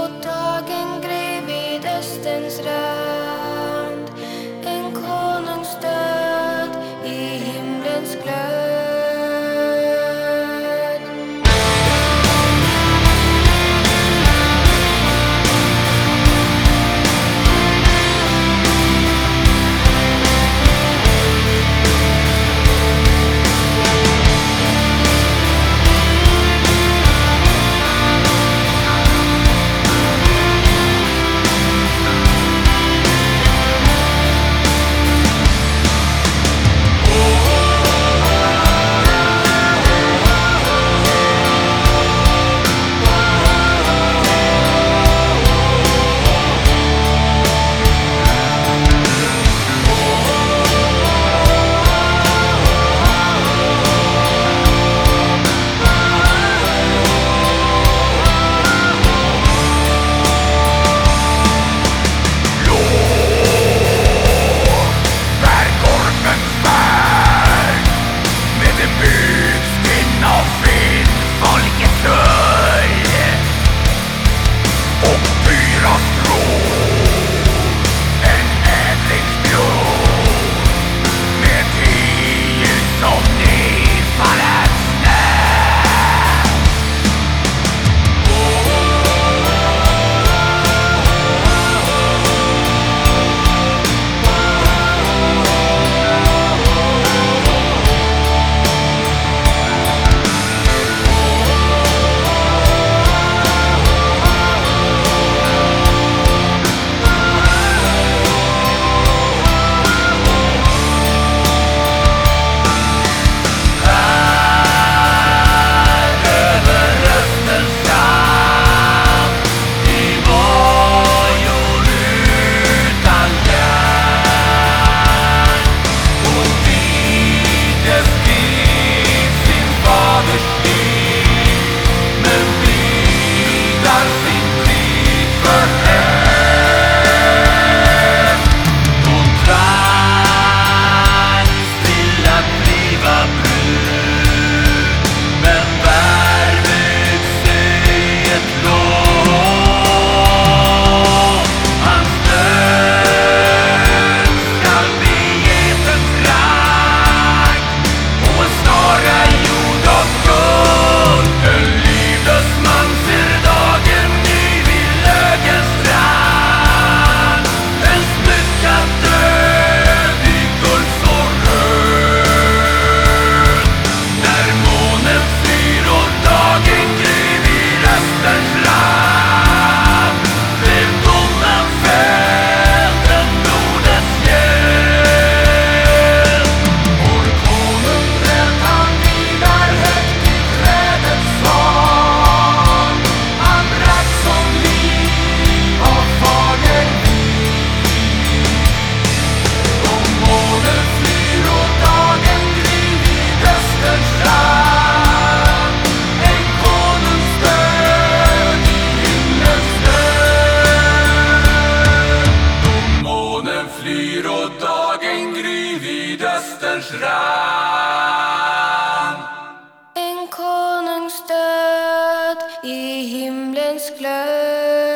fruto Konungsdöd konungs död i himlens glöd.